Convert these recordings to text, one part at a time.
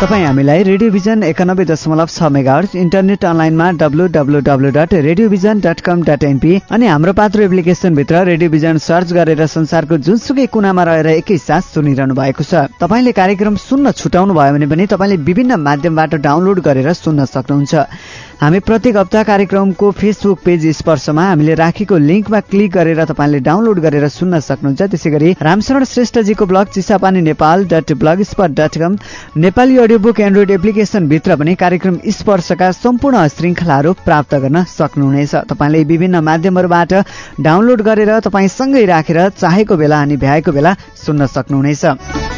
तपाईँ हामीलाई radio vision एकानब्बे दशमलव छ मेगाहर्स इन्टरनेट अनलाइनमा W W W dot radio vision dot com dot NP अनि हाम्रो पात्रो एप्लिकेसनभित्र रेडियो भिजन सर्च गरेर संसारको जुनसुकै कुनामा रहेर एकैसाथ सुनिरहनु भएको छ। तपाईँले कार्यक्रम सुन्न छुटाउनु भयो भने पनि तपाईँले विभिन्न माध्यमबाट डाउनलोड गरेर सुन्न सक्नुहुन्छ। हामी प्रत्येक हप्ता कार्यक्रमको फेसबुक पेज स्पर्शमा हामीले राखेको लिङ्कमा क्लिक गरेर तपाईँले डाउनलोड गरेर सुन्न सक्नुहुन्छ। त्यसै गरी Ramsharan श्रेष्ठजीको blog Chisapani Nepal dot blogspot dot com Nepali audio book android एप्लिकेसनभित्र पनि कार्यक्रम स्पर्शका सम्पूर्ण श्रृङ्खलाहरू प्राप्त गर्न सक्नुहुनेछ। तपाईँले विभिन्न माध्यमहरूबाट डाउनलोड गरेर तपाईँसँगै राखेर चाहेको बेला अनि भ्याएको बेला सुन्न सक्नुहुनेछ।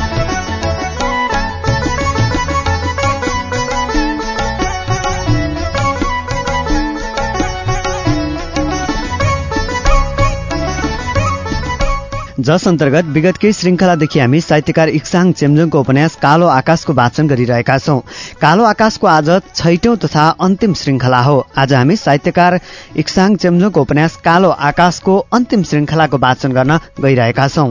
जस अन्तर्गत विगतकै श्रृङ्खलादेखि हामी साहित्यकार इक्साङ चेम्जोङको उपन्यास कालो आकाशको वाचन गरिरहेका छौं। कालो आकाशको आज छैटौं तथा अन्तिम श्रृङ्खला हो। आज हामी साहित्यकार इक्साङ चेम्जोङको उपन्यास कालो आकाशको अन्तिम श्रृङ्खलाको वाचन गर्न गइरहेका छौं।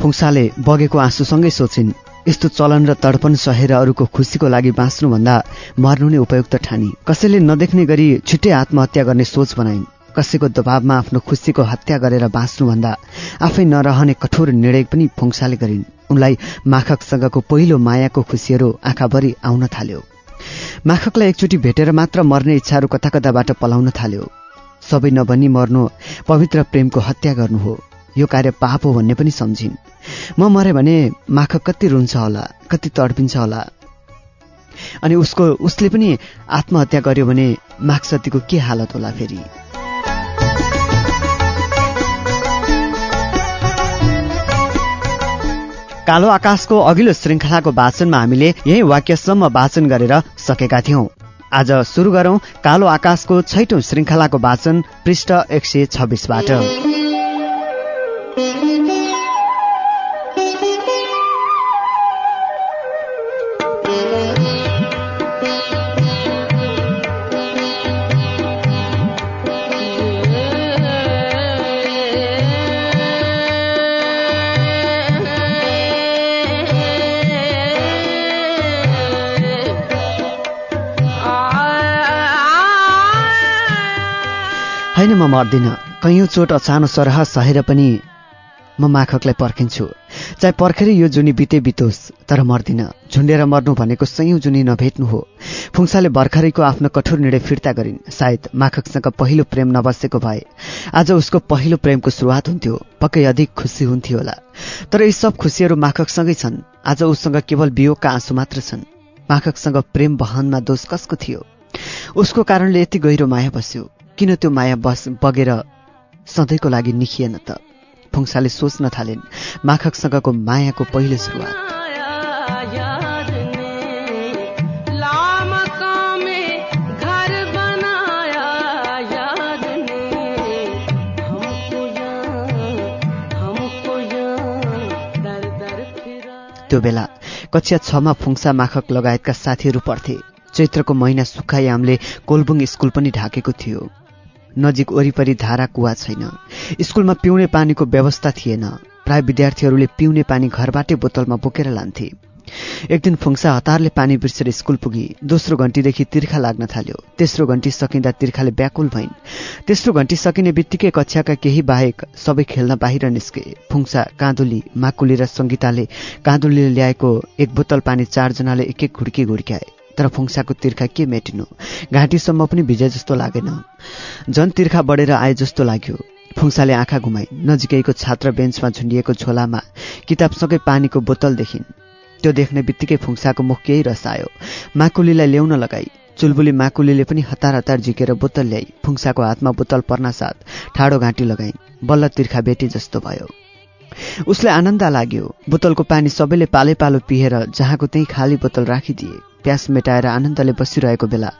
फुङसाले बगेको आँसुसँगै सोचिन्। यस्तो चलन र तडपन सहेर अरूको खुसीको लागि बाँच्नुभन्दा मर्नु नै उपयुक्त ठानी। कसैले नदेख्ने गरी छिट्टै आत्महत्या गर्ने सोच बनाइन्। कसैको दबावमा आफ्नो खुसीको हत्या गरेर बाँच्नुभन्दा आफै नरहने कठोर निर्णय पनि फुङसाले गरिन्। उनलाई माखकसँगको पहिलो मायाको खुसीहरू आँखाभरि आउन थाल्यो। माखकलाई एकचोटि भेटेर मात्र मर्ने इच्छाहरू कता कताबाट पलाउन थाल्यो। सबै नभनी मर्नु पवित्र प्रेमको हत्या गर्नु हो। यो कार्य पाप हो भन्ने पनि सम्झिन्। म मरे भने माख कति रुन्छ होला कति तडपिन्छ होला। अनि उसको उसले पनि आत्महत्या गर्यो भने माक्सतीको के हालत होला फेरि? कालो आकाशको अघिल्लो श्रृङ्खलाको वाचनमा हामीले यही वाक्यसम्म वाचन गरेर सकेका थियौं। आज सुरु गरौं कालो आकाशको छैटौं श्रृङ्खलाको वाचन पृष्ठ एक सय छब्बिसबाट। म मर्दिनँ। कैयौँ चोट अचानो सरह सहेर पनि म माखकलाई पर्खिन्छु। चाहे पर्खेरै यो जुनी बिते बितोस् तर मर्दिन। झुन्डेर मर्नु भनेको सयौँ जुनी नभेट्नु हो। फुङसाले भर्खरैको आफ्नो कठोर निर्णय फिर्ता गरिन्। सायद माखकसँग पहिलो प्रेम नबसेको भए। आज उसको पहिलो प्रेमको सुरुवात हुन्थ्यो। पक्कै अधिक खुसी हुन्थ्यो होला। तर यी सब खुसीहरू माखकसँगै छन्। आज उसँग केवल वियोगका आँसु मात्र छन्। माखकसँग प्रेम बहनमा दोष कसको थियो? उसको कारणले यति गहिरो माया बस्यो। किन त्यो माया बस बगेर सधैँको लागि निखिएन त? फुङसाले सोच्न थालिन्। माखकसँगको मायाको पहिलो सुरुवात। त्यो बेला कक्षा छमा फुङसा माखक लगायतका साथीहरू पर्थे चैत्रको महिना सुक्खायामले कोलबुङ स्कुल पनि ढाकेको थियो। नजिक वरिपरि धारा कुवा छैन। स्कुलमा पिउने पानीको व्यवस्था थिएन। प्राय विद्यार्थीहरूले पिउने पानी घरबाटै बोतलमा बोकेर लान्थे। एक दिन फुङ्सा हतारले पानी बिर्सेर स्कुल पुगी। दोस्रो घन्टीदेखि तिर्खा लाग्न थाल्यो। तेस्रो घन्टी सकिँदा तिर्खाले व्याकुल भइन्। तेस्रो घन्टी सकिने बित्तिकै कक्षाका केही बाहेक सबै खेल्न बाहिर निस्के। फुङ्सा काँदुली माकुली र सङ्गीताले काँदुलीले ल्याएको एक बोतल पानी चारजनाले एक एक घुड्की घुड्क्याए। तर फुङ्साको तिर्खा के मेटिनु? घाँटीसम्म पनि भिजे जस्तो लागेन। झन तिर्खा बढेर आए जस्तो लाग्यो। फुङ्साले आँखा घुमाई। नजिकैको छात्र बेन्चमा झुन्डिएको झोलामा किताबसँगै पानीको बोतल देखिन्। त्यो देख्ने बित्तिकै फुङ्साको मुख केही रसायो माकुलीलाई ल्याउन लगाई। चुलबुली माकुलीले पनि हतार हतार झिकेर बोतल ल्याई। फुङ्साको हातमा बोतल पर्न साथ ठाडो घाँटी लगाई। बल्ल तिर्खा बेटी जस्तो भयो। उसले आनन्द लाग्यो। बोतलको पानी सबैले पालै पिएर जहाँको त्यही खाली बोतल राखिदिए। प्यास मेटाएर आनन्दले बसिरहेको बेला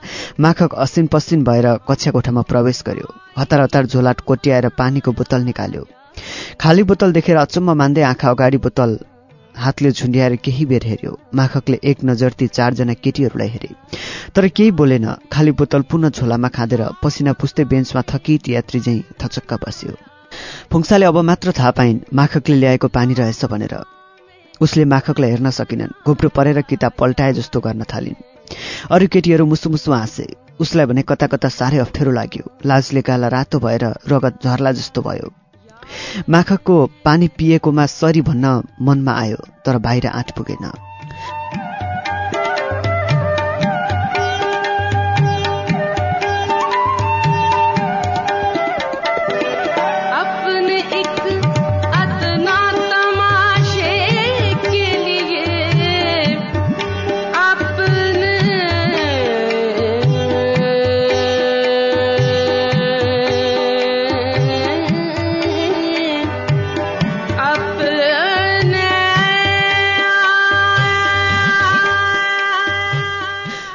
माखक असिन पसिन भएर कक्षा कोठामा प्रवेश गर्यो। हतार हतार झोलाट कोट्याएर पानीको बोतल निकाल्यो। खाली बोतल देखेर अचम्म मान्दै आँखा अगाडि बोतल हातले झुन्ड्याएर केही बेर हेऱ्यो। माखकले एक नजर ती चारजना केटीहरूलाई हेरे। तर केही बोलेन। खाली बोतल पुनः झोलामा खाँदेर पसिना पुस्दै बेन्चमा थकित यात्री झैँ थचक्क बस्यो। फुङ्साले अब मात्र थाहा पाइन् माखकले ल्याएको पानी रहेछ भनेर। उसले माखकलाई हेर्न सकिनन्। घुप्रो परेर किताब पल्टाए जस्तो गर्न थालिन्। अरू केटीहरू मुसु मुसु हाँसे। उसलाई भने कता कता साह्रै अप्ठ्यारो लाग्यो। लाजले गाला रातो भएर रगत झर्ला जस्तो भयो। माखकको पानी पिएकोमा सरी भन्न मनमा आयो तर बाहिर आँट पुगेन।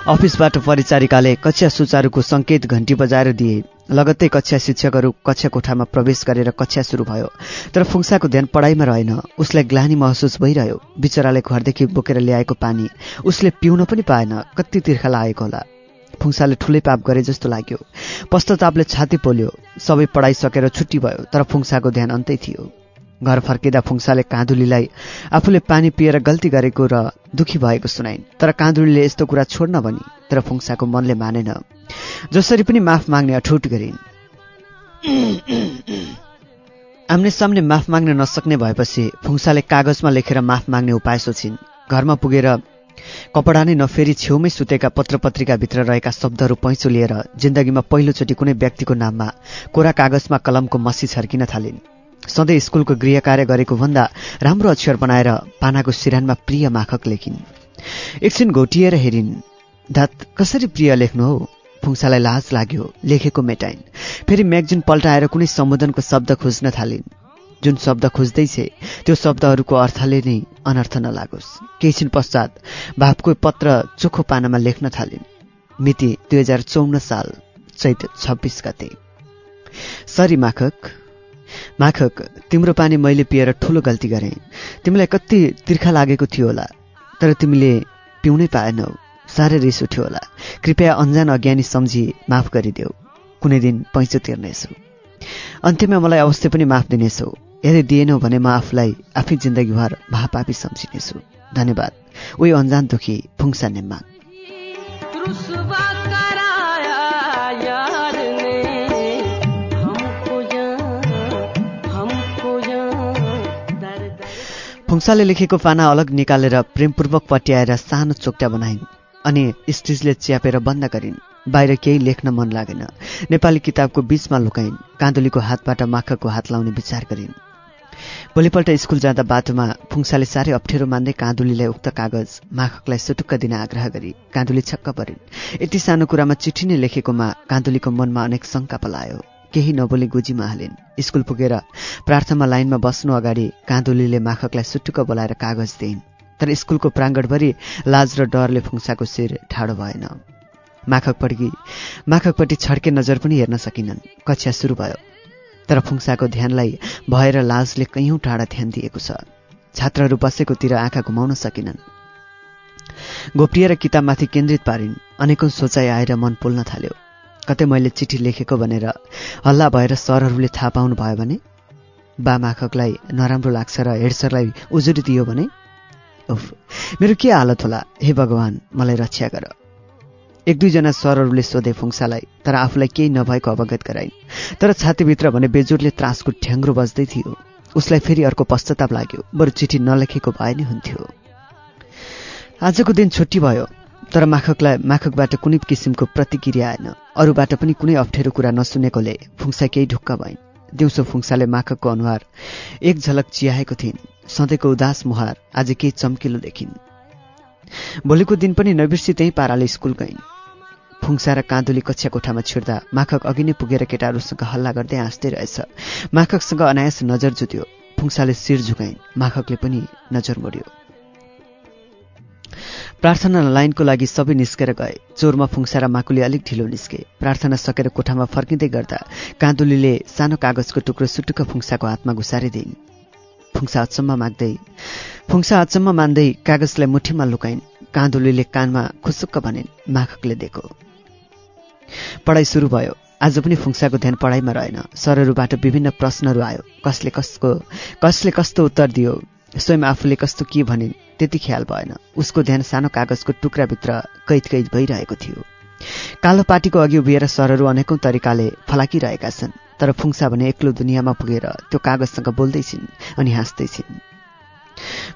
अफिसबाट परिचारिकाले कक्षा सुचारुको सङ्केत घन्टी बजाएर दिए। लगत्तै कक्षा शिक्षकहरू कक्षा कोठामा प्रवेश गरेर कक्षा सुरु भयो। तर फुङ्साको ध्यान पढाइमा रहेन। उसलाई ग्लानी महसुस भइरह्यो। बिचराले घरदेखि बोकेर ल्याएको पानी। उसले पिउन पनि पाएन। कति तिर्खा लागेको होला। फुङ्साले ठुलै पाप गरे जस्तो लाग्यो। पश्चातापले छाती पोल्यो। सबै पढाइ सकेर छुट्टी भयो तर फुङ्साको ध्यान अन्तै थियो। घर फर्किँदा फुङ्साले काँदुलीलाई आफूले पानी पिएर गल्ती गरेको र दुखी भएको सुनाइन्। तर काँदुलीले यस्तो कुरा छोड्न भनी तर फुङ्साको मनले मानेन। जसरी पनि माफ माग्ने अठुट गरिन्। आम्ने सामने माफ माग्न नसक्ने भएपछि फुङ्साले कागजमा लेखेर माफ माग्ने उपाय सोचिन्। घरमा पुगेर कपडा नै नफेरी छेउमै सुतेका पत्र पत्रिकाभित्र रहेका शब्दहरू पैँचो लिएर जिन्दगीमा पहिलोचोटि कुनै व्यक्तिको नाममा कोरा कागजमा कलमको मसी छर्किन थालिन्। सधैँ स्कुलको गृह कार्य गरेको भन्दा राम्रो अक्षर बनाएर पानाको सिरानमा प्रिय माखक लेखिन्। एकछिन घोटिएर हेरिन् धात कसरी प्रिय लेख्नु हो? फुङ्सालाई लाज लाग्यो लेखेको मेटाइन्। फेरि म्यागजिन पल्टाएर कुनै सम्बोधनको शब्द खोज्न थालिन्। जुन शब्द खोज्दैछ त्यो शब्दहरूको अर्थले नै अनर्थ नलागोस्। केही पश्चात भावको पत्र चोखो पानामा लेख्न थालिन्। मिति दुई हजार चौन्न साल चैत छब्बिस गते। सरी माखक। माखक तिम्रो पानी मैले पिएर ठुलो गल्ती गरेँ। तिमीलाई कति तिर्खा लागेको थियो होला तर तिमीले पिउनै पाएनौ। साह्रै रिस उठ्यो होला। कृपया अन्जान अज्ञानी सम्झी माफ गरिदेऊ। कुनै दिन पैँचो तिर्नेछु। अन्त्यमा मलाई अवश्य पनि माफ दिनेछौ। यदि दिएनौ भने म आफूलाई आफै जिन्दगीभर महापापी सम्झिनेछु। धन्यवाद। उही अन्जान दुखी फुङसा नेम्मा फुङसाले लेखेको पाना अलग निकालेर प्रेमपूर्वक पट्याएर सानो चोक्टा बनाइन् अनि स्टिजले च्यापेर बन्द गरिन्। बाहिर केही लेख्न मन लागेन। नेपाली किताबको बीचमा लुकाइन्। काँदुलीको हातबाट माखको हात लाउने विचार गरिन्। भोलिपल्ट स्कुल जाँदा बाटोमा फुङसाले साह्रै अप्ठ्यारो मान्दै काँदुलीलाई उक्त कागज माखकलाई सुटुक्क दिन आग्रह गरी काँदुली छक्क परिन्। यति सानो कुरामा चिठी नै लेखेकोमा काँदुलीको मनमा अनेक शङ्का पलायो। केही नबोली गोजीमा हालिन् स्कुल पुगेर प्रार्थनामा लाइनमा बस्नु अगाडि काँदुलीले माखकलाई सुटुक्क बोलाएर कागज दिइन्। तर स्कुलको प्राङ्गणभरि लाज र डरले फुङसाको शिर ठाडो भएन। माखकपट्टि माखकपट्टि छड्के नजर पनि हेर्न सकिनन्। कक्षा सुरु भयो। तर फुङसाको ध्यानलाई भएर लाजले कैयौँ टाढा ध्यान दिएको छ। छात्रहरू बसेकोतिर आँखा घुमाउन सकिनन्। गोप्रिय र किताबमाथि केन्द्रित पारिन्। अनेकौँ सोचाइ आएर मन पोल्न थाल्यो। कतै मैले चिठी लेखेको भनेर हल्ला भएर सरहरूले थाहा पाउनु भयो भने? बा माखकलाई नराम्रो लाग्छ र हेड सरलाई उजुरी दियो भने? उफ मेरो के हालत होला? हे भगवान् मलाई रक्षा गर। एक दुईजना सरहरूले सोधे फुङ्सालाई तर आफूलाई केही नभएको अवगत गराइन्। तर छातीभित्र भने बेजोडले त्रासको ठ्याङ्ग्रो बज्दै थियो। उसलाई फेरि अर्को पश्चाताप लाग्यो। बरु चिठी नलेखेको भए नै हुन्थ्यो। आजको दिन छुट्टी भयो तर माखकलाई माखकबाट कुनै किसिमको प्रतिक्रिया आएन। अरूबाट पनि कुनै अप्ठ्यारो कुरा नसुनेकोले फुङ्सा केही ढुक्क भइन् दिउँसो फुङ्साले माखकको अनुहार एक झलक चियाएको थिइन्। सधैँको उदास मुहार आज केही चम्किलो देखिन्। भोलिको दिन पनि नबिर्सी त्यही पाराले स्कुल गइन्। फुङ्सा र काँदुली कक्षा कोठामा छिर्दा माखक अघि नै पुगेर केटाहरूसँग हल्ला गर्दै हाँस्दै रहेछ। माखकसँग अनायास नजर जुत्यो फुङ्साले शिर झुकाइन्। माखकले पनि नजर मोड्यो। प्रार्थना लाइनको लागि सबै निस्केर गए। चोरमा र माकुले अलिक ढिलो निस्के। प्रार्थना सकेर कोठामा फर्किँदै गर्दा काँदुलीले सानो कागजको टुक्रो सुटुक्क फुङ्साको हातमा घुसारिदिन् फुङ्सा अचम्म माग्दै फुङ्सा अचम्म मान्दै कागजलाई मुठीमा लुकाइन्। काँदुलीले कानमा खुसुक्क भनिन् माखकले दिएको। पढाइ सुरु भयो। आज पनि फुङ्साको ध्यान पढाइमा रहेन। सरहरूबाट विभिन्न प्रश्नहरू आयो। कसले कसको कसले कस्तो उत्तर दियो? स्वयं आफूले कस्तो के भनिन् त्यति ख्याल भएन। उसको ध्यान सानो कागजको टुक्राभित्र कैद कैद भइरहेको थियो। कालो पाटीको अघि उभिएर सरहरू अनेकौँ तरिकाले फलाकिरहेका छन् तर फुङ्सा भने एक्लो दुनियाँमा पुगेर त्यो कागजसँग बोल्दैछिन् अनि हाँस्दैछिन्।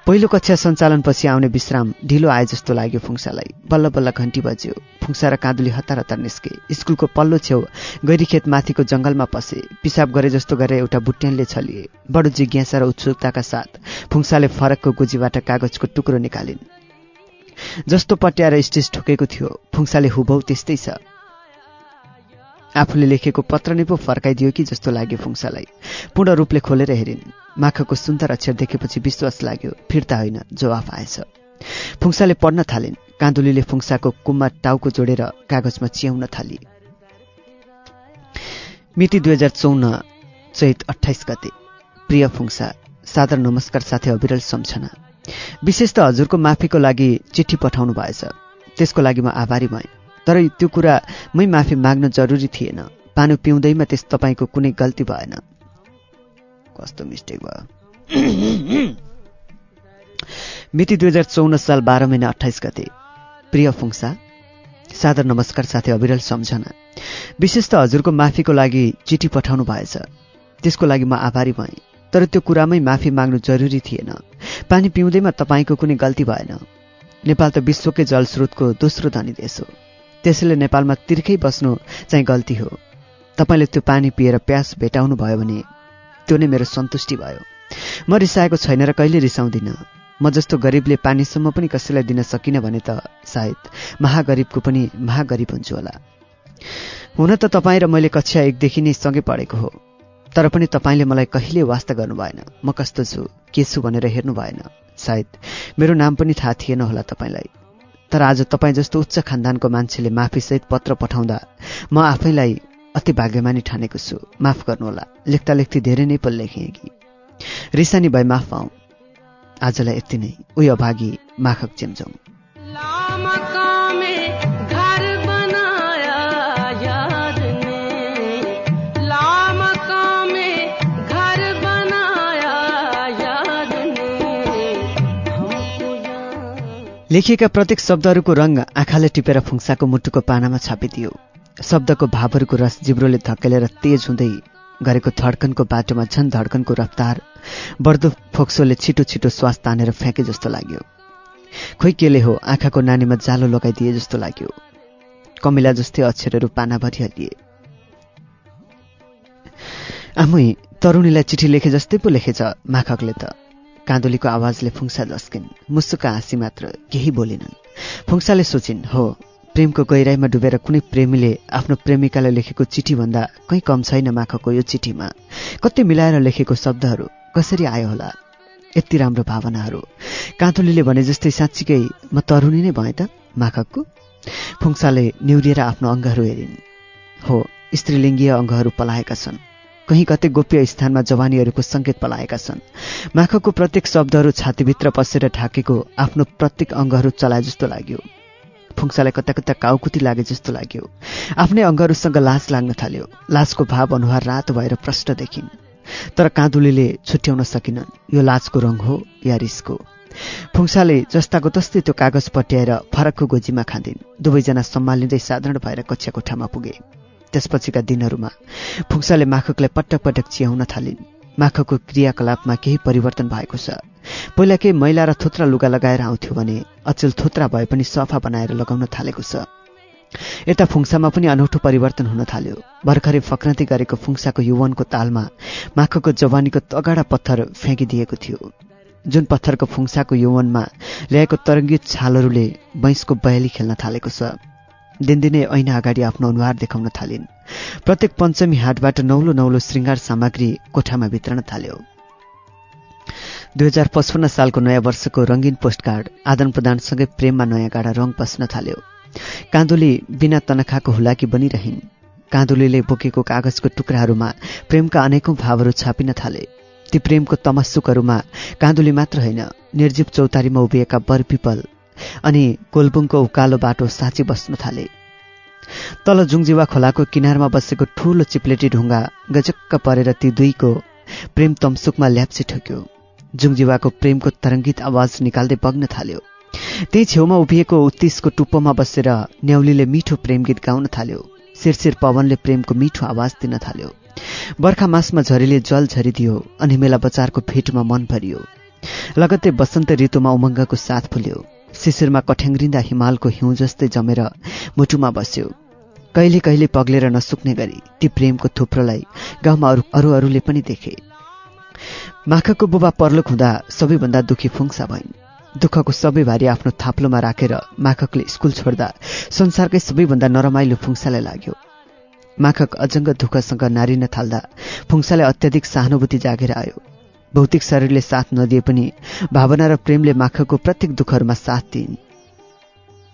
पहिलो कक्षा सञ्चालनपछि आउने विश्राम ढिलो आए जस्तो लाग्यो फुङ्सालाई बल्ल बल्ल घन्टी बज्यो। फुङ्सा र काँदुली हतार हतार निस्के। स्कुलको पल्लो छेउ गैरीखेत माथिको जङ्गलमा पसे। पिसाब गरे जस्तो गरेर एउटा बुट्यानले छलिए। बडो जिज्ञासा र उत्सुकताका साथ फुङ्साले फरकको गोजीबाट कागजको टुक्रो निकालिन्। जस्तो पट्याएर स्टेज ठोकेको थियो। फुङ्साले हुबौ त्यस्तै छ। आफूले लेखेको पत्र नै पो फर्काइदियो कि जस्तो लाग्यो फुङ्सालाई पूर्ण रूपले खोलेर हेरिन्। माखको सुन्दर अक्षर देखेपछि विश्वास लाग्यो। फिर्ता होइन जवाफ आएछ। फुङ्साले पढ्न थालिन्। काँदुलीले फुङ्साको कुममा टाउको जोडेर कागजमा चियाउन थाली। मिति दुई हजार चौन्न चैत अठाइस गते। प्रिय फुङ्सा सादर नमस्कार साथै अविरल सम्झना। विशेष त हजुरको माफीको लागि चिठी पठाउनु भएछ। त्यसको लागि म आभारी भएँ। तर त्यो कुरा मै माफी माग्न जरुरी थिएन। पानी पिउँदैमा त्यस तपाईँको कुनै गल्ती भएन। कस्तो मिस्टेक भयो। मिति दुई हजार चौन्न साल बाह्र महिना अठाइस गते। प्रिय फुङ्सा सादर नमस्कार साथै अविरल सम्झना। विशेष त हजुरको माफीको लागि चिठी पठाउनु भएछ। त्यसको लागि म आभारी भएँ। तर त्यो कुरामै माफी माग्नु जरुरी थिएन। पानी पिउँदैमा तपाईँको कुनै गल्ती भएन। नेपाल त विश्वकै जलस्रोतको दोस्रो धनी देश हो। त्यसैले नेपालमा तिर्खै बस्नु चाहिँ गल्ती हो। तपाईँले त्यो पानी पिएर प्यास भेटाउनु भयो भने त्यो नै मेरो सन्तुष्टि भयो। म रिसाएको छैन र कहिले रिसाउँदिनँ। म जस्तो गरिबले पानीसम्म पनि कसैलाई दिन सकिनँ भने त सायद महागरिबको पनि महागरिब हुन्छु होला। हुन त तपाईँ र मैले कक्षा एकदेखि नै सँगै पढेको हो। तर पनि तपाईँले मलाई कहिले वास्ता गर्नु भएन। म कस्तो छु के छु भनेर हेर्नु भएन। सायद मेरो नाम पनि थाहा थिएन होला तपाईँलाई। तर आज तपाईँ जस्तो उच्च खानदानको मान्छेले माफीसहित पत्र पठाउँदा म आफैलाई अति भाग्यमानी ठानेको छु। माफ गर्नुहोला। लेख्दा लेख्दै धेरै नै पल लेखेँ कि। रिसानी भए माफ पाऊ। आजलाई यति नै। उही अभागी माखक चेम्जौँ लेखिएका प्रत्येक शब्दहरूको रङ आँखाले टिपेर फुङ्साको मुटुको पानामा छापिदियो। शब्दको भावहरूको रस जिब्रोले धकेलेर तेज हुँदै गरेको धड्कनको बाटोमा झन् धड्कनको रफ्तार बढ्दो फोक्सोले छिटो छिटो श्वास तानेर फ्याँके जस्तो लाग्यो। खोइ केले हो आँखाको नानीमा जालो लगाइदिए जस्तो लाग्यो। कमिला जस्तै अक्षरहरू पानाभरि हलिए आमै तरुणीलाई चिठी लेखे जस्तै पो लेखेछ माखकले त। काँदुलीको आवाजले फुङ्सा झस्किन् मुसुका हाँसी मात्र केही बोलिनन्। फुङ्साले सोचिन् हो प्रेमको गहिराईमा डुबेर कुनै प्रेमीले आफ्नो प्रेमिकालाई लेखेको चिठी भन्दा कहीँ कम छैन माखको यो चिठीमा। कति मिलाएर लेखेको शब्दहरू कसरी आयो होला? यति राम्रो भावनाहरू। काँतुलीले भने जस्तै साँच्चीकै म तरुणी नै भएँ त माखकको? फुङ्साले निहुरिएर आफ्नो अङ्गहरू हेरिन्। हो स्त्रीलिङ्गीय अङ्गहरू पलाएका छन्। कहीँ कतै गोप्य स्थानमा जवानीहरूको सङ्केत पलाएका छन्। माखको प्रत्येक शब्दहरू छातीभित्र पसेर ढाकेको आफ्नो प्रत्येक अङ्गहरू चलाए जस्तो लाग्यो। फुङ्सालाई कता कता काउकुती लागे जस्तो लाग्यो। आफ्नै अङ्गहरूसँग लाज लाग्न थाल्यो। लाजको भाव अनुहार रातो भएर प्रष्ट देखिन्। तर काँदुलीले छुट्याउन सकिनन्। यो लाजको रङ हो या रिसको? फुङ्साले जस्ताको तस्तै त्यो कागज पट्याएर फरकको गोजीमा खाँदिन्। दुवैजना सम्हालिँदै साधारण भएर कक्षा कोठामा पुगे। त्यसपछिका दिनहरूमा फुक्साले माखकलाई पटक पटक चियाउन थालिन्। माखकको क्रियाकलापमा केही परिवर्तन भएको छ। पहिला केही मैला र थोत्रा लुगा लगाएर आउँथ्यो भने अचेल थोत्रा भए पनि सफा बनाएर लगाउन थालेको छ। यता फुङ्सामा पनि अनौठो परिवर्तन हुन थाल्यो। भर्खरै फक्रान्ति गरेको फुङ्साको युवनको तालमा माखको जवानीको तगडा पत्थर फ्याँकिदिएको थियो। जुन पत्थरको फुङ्साको यौवनमा ल्याएको तरङ्गित छालहरूले बैंसको बयाली खेल्न थालेको छ। दिनदिनै ऐना अगाडि आफ्नो अनुहार देखाउन थालिन्। प्रत्येक पञ्चमी हाटबाट नौलो नौलो श्रृङ्गार सामग्री कोठामा वितरण थाल्यो। दुई हजार पचपन्न सालको नयाँ वर्षको रङ्गीन पोस्टकार्ड आदान प्रदानसँगै प्रेममा नयाँ गाडा रङ पस्न थाल्यो। काँदुली बिना तनखाको हुलाकी बनिरहन्। काँदुलीले बोकेको कागजको टुक्राहरूमा प्रेमका अनेकौं भावहरू छापिन थाले। ती प्रेमको तमस्सुकहरूमा काँदुली मात्र होइन निर्जीव चौतारीमा उभिएका बरपिपल अनि कोलबुङको उकालो बाटो साँची बस्न थाले। तल जुङजीवा खोलाको किनारमा बसेको ठूलो चिप्लेटी ढुङ्गा गजक्क परेर ती दुईको प्रेम तमसुकमा ल्याप्सी ठोक्यो। जुङजीवाको प्रेमको तरङ्गित आवाज निकाल्दै बग्न थाल्यो। त्यही छेउमा उभिएको उत्तिसको टुप्पोमा बसेर न्याउलीले मिठो प्रेम गीत गाउन थाल्यो। शिरशिर पवनले प्रेमको मिठो आवाज दिन थाल्यो। बर्खा मासमा झरीले जल झरिदियो अनि मेला बजारको भेटमा मन भरियो। लगत्तै बसन्त ऋतुमा उमङ्गको साथ फुल्यो। शिशिरमा कठ्याङ्ग्रिँदा हिमालको हिउँ जस्तै जमेर मुटुमा बस्यो। कहिले कहिले पग्लेर नसुक्ने गरी ती प्रेमको थुप्रोलाई गाउँमा अरू अरू अरूले पनि देखे। माखको बुबा पर्लोक हुँदा सबैभन्दा दुखी फुङ्सा भइन्। दुःखको सबै भारी आफ्नो थाप्लोमा राखेर माखकले स्कुल छोड्दा संसारकै सबैभन्दा नरमाइलो फुङ्सालाई लाग्यो। माखक अजङ्ग दुःखसँग नारिन थाल्दा फुङ्सालाई अत्याधिक सहानुभूति जागेर आयो। भौतिक शरीरले साथ नदिए पनि भावना र प्रेमले माखको प्रत्येक दुःखहरूमा साथ दिइन्।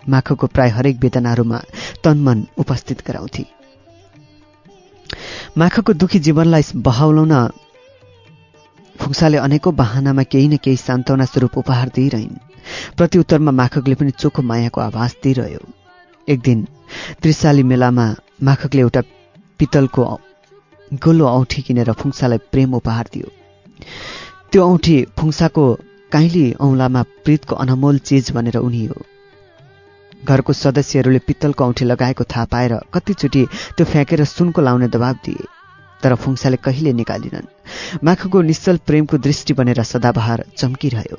माखको प्राय हरेक वेदनाहरूमा तनमन उपस्थित गराउँथे। माखको दुखी जीवनलाई बहाउलाउन फुक्साले अनेकौं बाहनामा केही न केही सान्त्वना स्वरूप उपहार दिइरहन्। प्रतिउत्तरमा माखकले पनि चोखो मायाको आभास दिइरह्यो। एक दिन त्रिशाली मेलामा माखकले एउटा पितलको गोलो औठी किनेर फुङ्सालाई प्रेम उपहार दियो। त्यो औँठी फुङ्साको काइली औँलामा प्रीतको अनमोल चिज भनेर उनियो घरको सदस्यहरूले पित्तलको औँठी लगाएको थाहा पाएर कतिचोटि त्यो फ्याँकेर सुनको लाउने दबाब दिए तर फुङ्साले कहिले निकालिनन्। माखुको निश्चल प्रेमको दृष्टि बनेर सदाबहार चम्किरह्यो।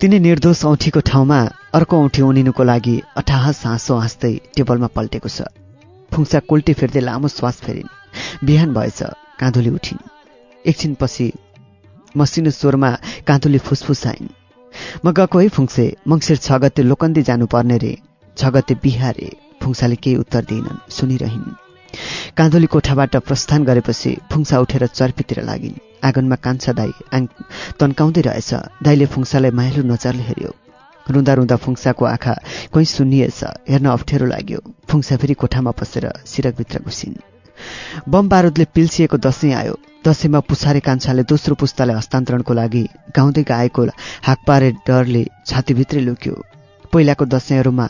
तिनी निर्दोष औँठीको ठाउँमा अर्को औँठी उनिनुको लागि अठाहस हाँसो हाँस्दै टेबलमा पल्टेको छ। फुङ्सा कोल्टी फेर्दै लामो श्वास फेरिन्। बिहान भएछ। काँधुली उठिन्। एकछिनपछि मसिनो स्वरमा काँधुली फुसफुसाइन्। म गएको है फुङ्से मङ्सिर छ गते लोकन्दी जानुपर्ने रे छ गते बिहारे फुङ्साले केही उत्तर दिइनन् सुनिरहन्। काँधुली कोठाबाट प्रस्थान गरेपछि फुङ्सा उठेर चर्पीतिर लागिन्। आँगनमा कान्छा दाई आङ तन्काउँदै रहेछ दाईले फुङ्सालाई मायालु नजरले हेऱ्यो। रुँदा रुँदा फुङ्साको आँखा कोही सुन्निएछ हेर्न अप्ठ्यारो लाग्यो। फुङ्सा फेरि कोठामा पसेर सिरकभित्र घुसिन्। बम बारुदले पिल्सिएको दसैँ आयो। दसैँमा पुछारे कान्छाले दोस्रो पुस्तालाई हस्तान्तरणको लागि गाउँदै गाएको हाकपारे डरले छातीभित्रै लुक्यो। पहिलाको दसैँहरूमा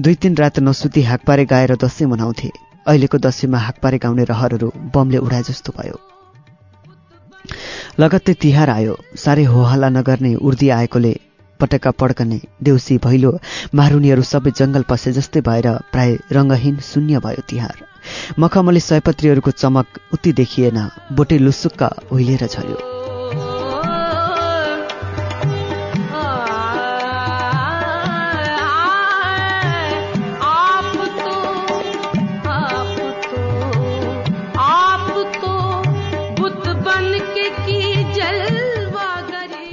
दुई तिन रात नसुती हाकपारे गाएर दसैँ मनाउँथे। अहिलेको दसैँमा हाकपारे गाउने रहरहरू बमले उडाए जस्तो भयो। लगत्तै तिहार आयो। साह्रै होहल्ला नगर्ने उर्दी आएकोले पटक्का पड्कने देउसी भैलो मारुनीहरू सबै जङ्गल पसे जस्तै भएर प्राय रङ्गहीन शून्य भयो तिहार। मखमली सयपत्रीहरूको चमक उति देखिएन बोटे लुसुक्क ओइलेर झर्यो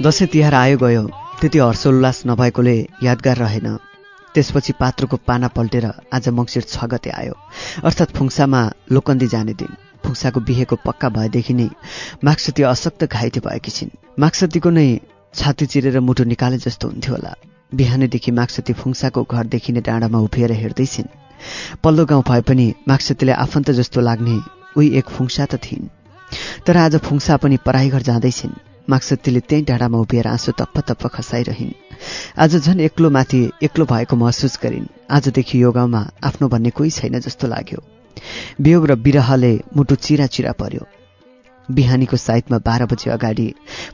दसैँ तिहार आयो गयो त्यति हर्षोल्लास नभएकोले यादगार रहेन। त्यसपछि पात्रोको पाना पल्टेर आज मङ्सिर छ गते आयो। अर्थात् फुङ्सामा लोकन्दी जाने दिन फुङ्साको बिहेको पक्का भएदेखि नै माक्सती अशक्त घाइते भएकी छिन्। माक्सतीको नै छाती चिरेर मुटु निकाले जस्तो हुन्थ्यो होला। बिहानैदेखि माक्सती फुङ्साको घर देखिने डाँडामा उभिएर हेर्दैछिन् पल्लो गाउँ भए पनि माक्सतीले आफन्त जस्तो लाग्ने उही एक फुङ्सा त थिइन्। तर आज फुङ्सा पनि पराई घर जाँदैछिन्। माक्सतीले त्यही डाँडामा उभिएर आँसु तप्प तप्प खसाइरहन्। आज झन् एक्लो माथि एक्लो भएको महसुस गरिन्। आजदेखि यो गाउँमा आफ्नो भन्ने कोही छैन जस्तो लाग्यो। वियोग र विरहले मुटु चिरा चिरा पर्यो। बिहानीको साइतमा बाह्र बजे अगाडि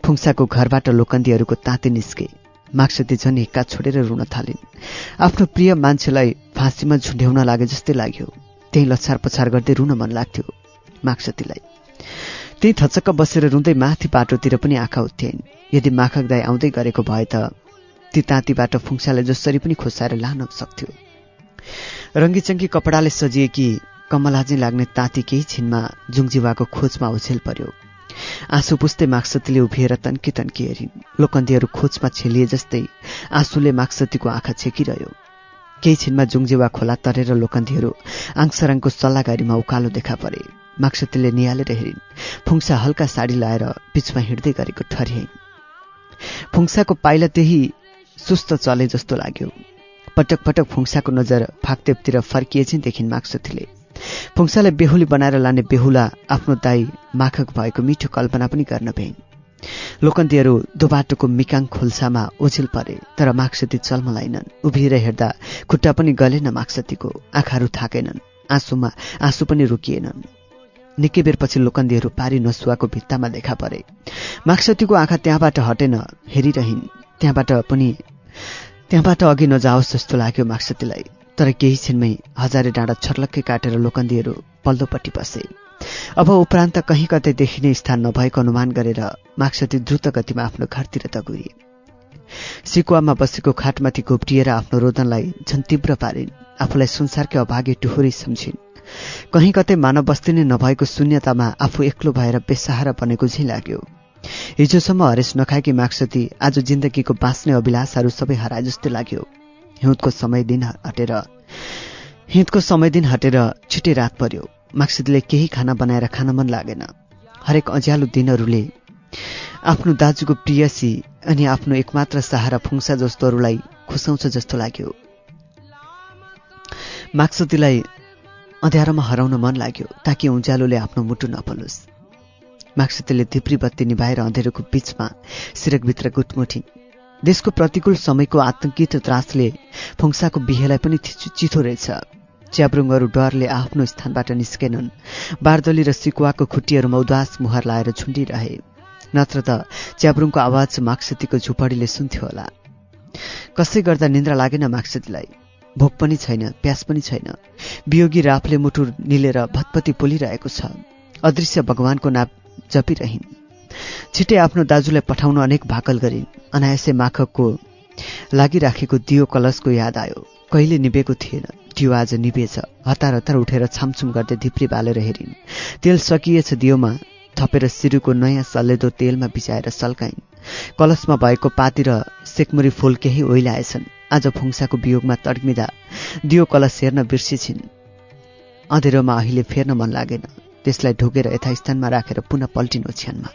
फुङ्साको घरबाट लोकन्दीहरूको ताते निस्के। माक्सती झन् हिक्का छोडेर रुन थालिन्। आफ्नो प्रिय मान्छेलाई फाँसीमा झुन्ड्याउन लागे जस्तै लाग्यो। त्यही लछार पछार गर्दै रुन मन लाग्थ्यो माक्सतीलाई त्यही थचक्क बसेर रुँदै माथि बाटोतिर पनि आँखा उठ्थेन् यदि माखक दाई आउँदै गरेको भए त ती ताँतीबाट फुङ्सालाई जसरी पनि खोसाएर लान सक्थ्यो। रङ्गीचङ्गी कपडाले सजिएकी कमलाजी लाग्ने ताती केही छिनमा जुङजिवाको खोजमा ओझेल पर्यो। आँसु पुस्दै माक्सतीले उभिएर तन्की तन्की हेरिन्। लोकन्दीहरू खोजमा छेलिए जस्तै आँसुले माक्सतीको आँखा छेकिरह्यो। केही छिनमा जुङजिवा खोला तरेर लोकन्दीहरू आङसराङको सल्लाहगारीमा उकालो देखा परे। माक्सतीले निहालेर हेरिन्। फुङ्सा हल्का साडी लाएर बिचमा हिँड्दै गरेको ठर्याइन् फुङ्साको पाइला त्यही सुस्त चले जस्तो लाग्यो। पटक पटक फुङ्साको नजर फाक्तेपतिर फर्किएछिन् देखिन् माक्सतीले। फुङ्सालाई बेहुली बनाएर लाने बेहुला आफ्नो दाई माखक भएको मिठो कल्पना पनि गर्न भ्याइन् लोकन्तीहरू दोबाटोको मिकाङ खोल्सामा ओझेल परे तर माक्सती चल्मलाइनन्। उभिएर हेर्दा खुट्टा पनि गलेन माक्सतीको आँखाहरू थाकेनन् आँसुमा आँसु पनि रोकिएनन्। निकै बेरपछि लोकन्दीहरू पारी नसुवाको भित्तामा देखा परे। माक्सतीको आँखा त्यहाँबाट हटेन हेरिरहन्। त्यहाँबाट पनि त्यहाँबाट अघि नजाओस् जस्तो लाग्यो माक्सतीलाई। तर केही छिनमै हजारे डाँडा छर्लक्कै काटेर लोकन्दीहरू पल्लोपट्टि बसे। अब उपरान्त कहीँ कतै देखिने स्थान नभएको अनुमान गरेर माक्सती द्रुत गतिमा आफ्नो घरतिर दगुरिए सिकुवामा बसेको खाटमाथि घोप्टिएर आफ्नो रोदनलाई झन् तीव्र पारिन्। आफूलाई संसारकै अभागे टुहुरी सम्झिन्। कहीँ कतै मानव बस्ती नै नभएको शून्यतामा आफू एक्लो भएर बेसहारा बनेको झै लाग्यो। हिजोसम्म हरेस नखाएकी माक्सती आज जिन्दगीको बाँच्ने अभिलाषहरू सबै हराए जस्तो लाग्यो। हिउँदको समय दिन हटेर हिउँदको समय दिन हटेर छिटै रात पर्यो। माक्सदीले केही खाना बनाएर खान मन लागेन। हरेक अज्यालो दिनहरूले आफ्नो दाजुको प्रियसी अनि आफ्नो एकमात्र सहारा फुङ्सा जस्तोहरूलाई खुसाउँछ जस्तो लाग्यो। माक्सतीलाई अँध्यारोमा हराउन मन लाग्यो ताकि उज्यालोले आफ्नो मुटु नपलोस्। माक्सतीले धिप्री बत्ती निभाएर अँधेरोको बीचमा सिरकभित्र गुटमुठिन्। देशको प्रतिकूल समयको आतंकित त्रासले फुङ्साको बिहेलाई पनि चिथो रहेछ। च्याब्रुङहरू डरले आफ्नो स्थानबाट निस्केनन्। बारदली र सिकुवाको खुट्टीहरूमा उदास मुहार लाएर झुन्डिरहे। नत्र त च्याब्रुङको आवाज माक्सतीको झुपडीले सुन्थ्यो होला। कसै गर्दा निन्द्रा लागेन माक्सतीलाई। भोक पनि छैन प्यास पनि छैन। वियोगी राफले मुटु निलेर भतपति पोलिरहेको छ अदृश्य भगवानको नाप जपिरहन्। छिट्टै आफ्नो दाजुलाई पठाउन अनेक भाकल गरिन्। अनायासै माखकको लागिराखेको दियो कलशको याद आयो। कहिले निभेको थिएन। दियो आज निभेछ। हतार हतार उठेर छामछुम गर्दै धिप्री बालेर हेरिन्। तेल सकिएछ दियोमा। थपेर सिरुको नयाँ सल्लेदो तेलमा भिजाएर सल्काइन्। कलशमा भएको पाती र सेकमुरी फुल केही ओइलाएछन्। आज फुङ्साको वियोगमा तड्मिँदा दियो कलश हेर्न बिर्सेछिन्। अँधेरोमा अहिले फेर्न मन लागेन। त्यसलाई ढोगेर यथास्थानमा राखेर पुनः पल्टिन् ओछ्यानमा।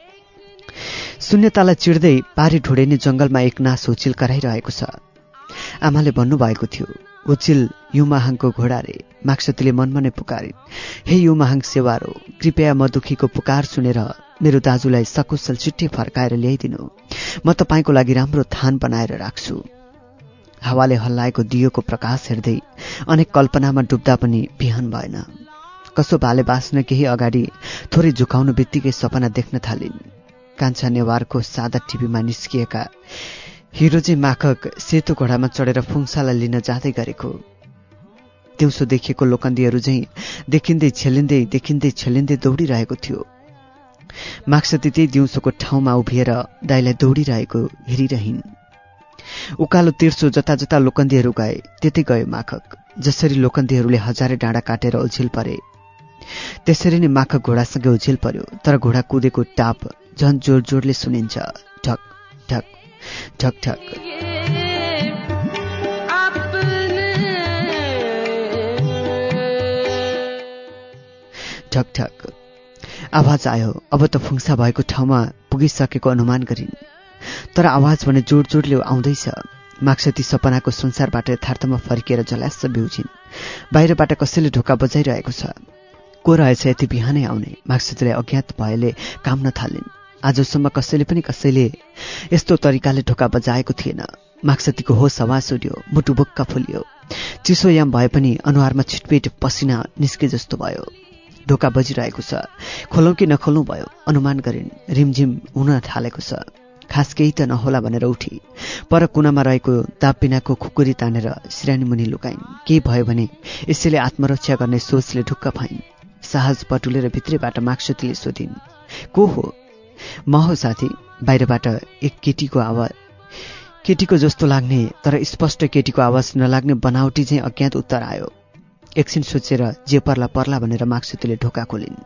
शून्यतालाई चिड्दै पारी ढोडेने जङ्गलमा एक नास उचिल कराइरहेको छ। आमाले भन्नुभएको थियो उचिल युमाहाङको घोडा रे माक्सतीले मनमा नै पुकारिन् हे युमाहाङ सेवारो कृपया म दुखीको पुकार सुनेर मेरो दाजुलाई सकुशल छिट्टै फर्काएर ल्याइदिनु। म तपाईँको लागि राम्रो थान बनाएर राख्छु हावाले हल्लाएको दियोको प्रकाश हेर्दै अनेक कल्पनामा डुब्दा पनि बिहान भएन। कसो भाले बाँच्न केही अगाडि थोरै झुकाउनु बित्तिकै सपना देख्न थालिन्। कान्छा नेवारको सादा टिभीमा निस्किएका हिरो चाहिँ माखक सेतो घोडामा चढेर फुङसालाई लिन जाँदै गरेको। दिउँसो देखिएको लोकन्दीहरू झैँ देखिँदै छेलिँदै देखिँदै छेलिँदै दौडिरहेको थियो। माक्सती त्यही दिउँसोको ठाउँमा उभिएर दाईलाई दौडिरहेको हेरिरहन्। उकालो तिर्सो जता जता लोकन्दीहरू गए त्यतै गयो माखक जसरी लोकन्दीहरूले हजारे डाँडा काटेर ओझेल परे। त्यसरी नै माखक घोडासँगै ओझेल पर्यो तर घोडा कुदेको टाप झन् जोड जोडले सुनिन्छ ठक ठक ठक ठक ठक ठक आवाज आयो। अब त फुङ्सा भएको ठाउँमा पुगिसकेको अनुमान गरिन्। तर आवाज भने जोड जोडले आउँदैछ। माक्सती सपनाको संसारबाट यथार्थमा फर्किएर झल्यास बिउजिन्। बाहिरबाट कसैले ढोका बजाइरहेको छ। को रहेछ यति बिहानै आउने? माक्सुतीलाई अज्ञात भएले काम्न थालिन्। आजसम्म कसैले पनि कसैले यस्तो तरिकाले ढोका बजाएको थिएन। माक्सतीको होस उड्यो मुटु बुक्का फुल्यो। चिसो याम भए पनि अनुहारमा छिटपिट पसिना निस्के जस्तो भयो। ढोका बजिरहेको छ। खोलौँ कि नखोलौँ भयो अनुमान गरिन् रिमझिम हुन थालेको छ। खास केही त नहोला भनेर उठी। पर कुनामा रहेको दापिनाको खुकुरी तानेर सिरानी मुनि लुकाइन्। केही भयो भने यसैले आत्मरक्षा गर्ने सोचले ढुक्क फाइन्। साहस पटुलेर भित्रैबाट माक्सुतीले सोधिन् को हो? म साथी बाहिरबाट एक केटीको आवाज। केटीको जस्तो लाग्ने तर स्पष्ट केटीको आवाज नलाग्ने बनावटी चाहिँ अज्ञात उत्तर आयो। एकछिन सोचेर जे पर्ला पर्ला भनेर माक्सुतीले ढोका खोलिन्।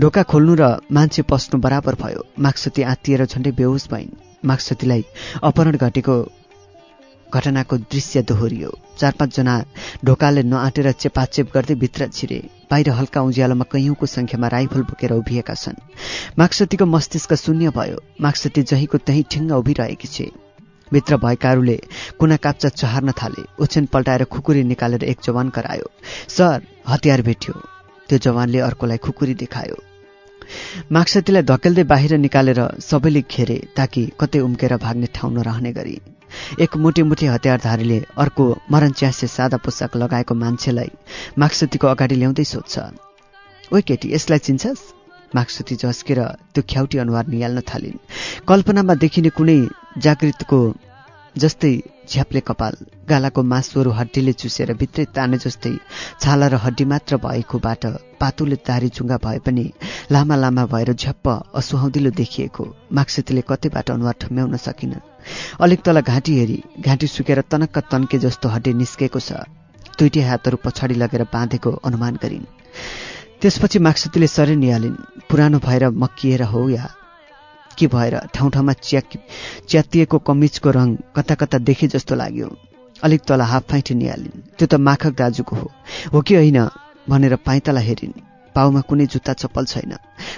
ढोका खोल्नु र मान्छे पस्नु बराबर भयो। माक्सती आत्तिएर झन्डै बेहोस भइन्। माक्सतीलाई अपहरण घटेको घटनाको दृश्य दोहोरियो। चार पाँचजना ढोकाले नआँटेर चेपाचेप गर्दै भित्र छिरे। बाहिर हल्का उज्यालोमा कैयौँको सङ्ख्यामा राइफल बोकेर उभिएका छन्। माक्सतीको मस्तिष्क शून्य भयो। माक्सती जहीँको तहीँ ठिङ्ग उभिरहेकी छे। भित्र भएकाहरूले कुना काप्चा चहार्न थाले। ओछ्यान पल्टाएर खुकुरी निकालेर एक जवान करायो। सर हतियार भेट्यो। त्यो जवानले अर्कोलाई खुकुरी देखायो। माक्सतीलाई धकेल्दै बाहिर निकालेर सबैले घेरे ताकि कतै उम्केर भाग्ने ठाउँ नरहने गरी। एक मुटे मुटे हतियारधारीले अर्को मरण च्यासे सादा पोसाक लगाएको मान्छेलाई माक्सतीको अगाडि ल्याउँदै सोध्छ ओ केटी यसलाई चिन्छस्? माक्सती झस्केर त्यो ख्याउटी अनुहार निहाल्न थालिन्। कल्पनामा देखिने कुनै जागृतको जस्तै झ्याप्ले कपाल गालाको मासुहरू हड्डीले चुसेर भित्रै ताने जस्तै छाला र हड्डी मात्र भएकोबाट पातुले तारी चुङ्गा भए पनि लामा लामा भएर झ्याप्प असुहाउँदिलो देखिएको माक्सेतीले कतैबाट अनुहार ठम्याउन सकिन अलिक तल घाँटी हेरी घाँटी सुकेर तनक्क तन्के जस्तो हड्डी निस्केको छ। दुइटै हातहरू पछाडि लगेर बाँधेको अनुमान गरिन्। त्यसपछि माक्सतीले सरे निहालिन् पुरानो भएर मक्किएर हो या? के भएर? ठाउँ ठाउँमा च्याक च्यातिएको कमिजको रङ कता कता देखे जस्तो लाग्यो। अलिक तल हाफ फाइटी निहालिन्। त्यो त माखक दाजुको हो। हो कि होइन? भनेर पाइतला हेरिन्। पाउमा कुनै जुत्ता चप्पल छैन।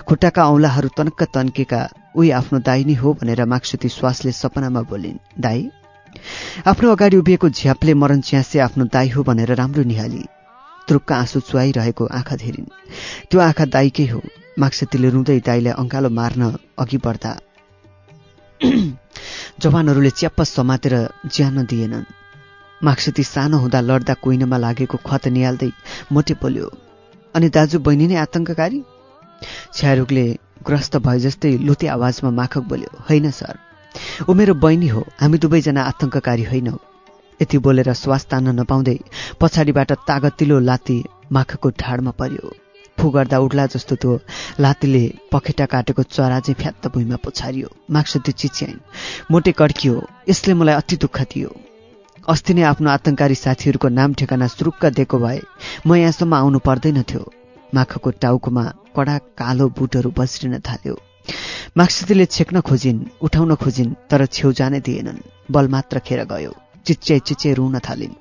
खुट्टाका औँलाहरू तन्क तन्केका उही आफ्नो दाई नै हो भनेर माक्सुती श्वासले सपनामा बोलिन् दाई आफ्नो अगाडि उभिएको झ्यापले मरण च्यासे आफ्नो दाई हो भनेर राम्रो निहाली। त्रुक्क आँसु चुहाइरहेको आँखा धेरिन्। त्यो आँखा दाईकै हो। माक्सेतीले रुँदै दाईलाई अङ्गालो मार्न अघि बढ्दा। जवानहरूले च्याप्प समातेर ज्यान दिएनन्। माक्सेती सानो हुँदा लड्दा कुइनमा लागेको खत निहाल्दै मोटे पोल्यो अनि दाजु बहिनी नै आतङ्ककारी छ्यारुकले ग्रस्त भए जस्तै लुते आवाजमा माखक बोल्यो होइन सर ऊ मेरो बहिनी हो हामी दुवैजना आतङ्ककारी होइनौ यति बोलेर श्वास तान्न नपाउँदै पछाडिबाट तागतिलो लाती माखको ढाडमा पर्यो। फु गर्दा उड्ला जस्तो त्यो लातीले पखेटा काटेको चरा चाहिँ फ्यात्त भुइँमा पछारियो। माक्सुती चिच्याइन्। मोटे कड्कियो। यसले मलाई अति दुःख दियो। अस्ति नै आफ्नो आतङ्कारी साथीहरूको नाम ठेगाना सुरुक्क दिएको भए म यहाँसम्म आउनु पर्दैनथ्यो माखको टाउकोमा कडा कालो बुटहरू बस्रिन थाल्यो। माक्सुतीले छेक्न खोजिन् उठाउन खोजिन् तर छेउ जानै दिएनन्। बल मात्र खेर गयो। चिच्याइ चिच्याइ रुन थालिन्।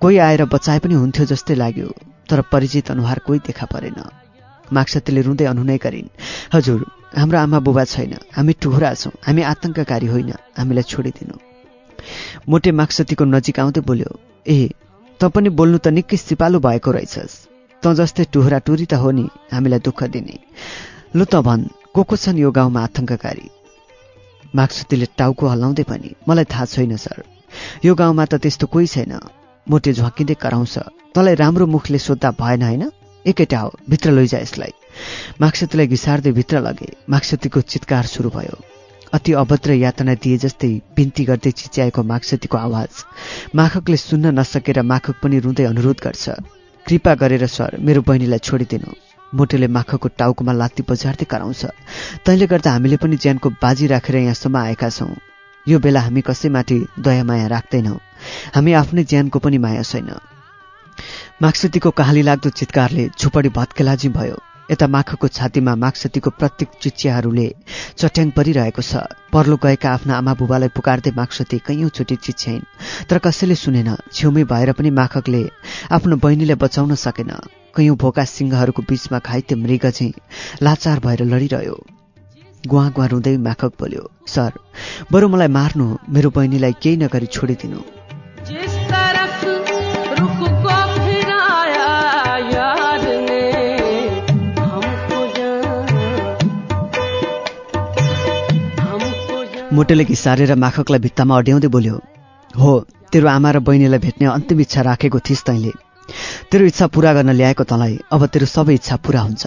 कोही आएर बचाए पनि हुन्थ्यो जस्तै लाग्यो तर परिचित अनुहार कोही देखा परेन। माक्सतीले रुँदै अनुनय गरिन् हजुर हाम्रो आमा बुबा छैन। हामी टुहुरा छौँ। हामी आतङ्ककारी होइन। हामीलाई छोडिदिनु। मोटे माक्सतीको नजिक आउँदै बोल्यो ए त पनि बोल्नु त निकै सिपालु भएको रहेछस्। त जस्तै टुहुरा टुरी त हो नि हामीलाई दुःख दिने। लु त भन् को को छन् यो गाउँमा आतङ्ककारी माक्सतीले टाउको हल्लाउँदै पनि मलाई थाहा छैन सर। यो गाउँमा त त्यस्तो कोही छैन। मोटे झ्वाकिँदै कराउँछ। तँलाई राम्रो मुखले सोद्धा भएन होइन? एकेटा हो भित्र लैजा यसलाई। माक्सतीलाई घिसार्दै भित्र लगे। माक्सतीको चित्कार सुरु भयो। अति अभद्र यातना दिए जस्तै बिन्ती गर्दै चिच्याएको माक्सतीको आवाज। माखकले सुन्न नसकेर माखक पनि रुँदै अनुरोध गर्छ। कृपा गरेर सर मेरो बहिनीलाई छोडिदिनु। मोटेले माखको टाउकोमा लात्ती बजार्दै कराउँछ। तैँले गर्दा हामीले पनि ज्यानको बाजी राखेर यहाँसम्म आएका छौँ। यो बेला हामी कसैमाथि दया माया राख्दैनौँ। हामी आफ्नै ज्यानको पनि माया छैन। माक्सतीको कहाली लाग्दो चितकारले झुपडी भत्केलाजी भयो। यता माखको छातीमा माक्सतीको प्रत्येक चिच्याहरूले चट्याङ परिरहेको छ। पर्लो गएका आफ्ना आमा बुबालाई पुकार्दै माक्सती कैयौँ चोटि चिच्याइन् तर कसैले सुनेन। छेउमै भएर पनि माखकले आफ्नो बहिनीलाई बचाउन सकेन। कैयौँ भोका सिंहहरूको बीचमा घाइते मृग चाहिँ लाचार भएर लडिरह्यो। गुवा गुवा रुँदै माखक बोल्यो सर बरु मलाई मार्नु। मेरो बहिनीलाई केही नगरी छोडिदिनु। मोटेले घिसारेर माखकलाई भित्तामा अड्याउँदै बोल्यो हो तेरो आमा र बहिनीलाई भेट्ने अन्तिम इच्छा राखेको थिइस् तैँले। तेरो इच्छा पूरा गर्न ल्याएको तँलाई अब तेरो सबै इच्छा पूरा हुन्छ।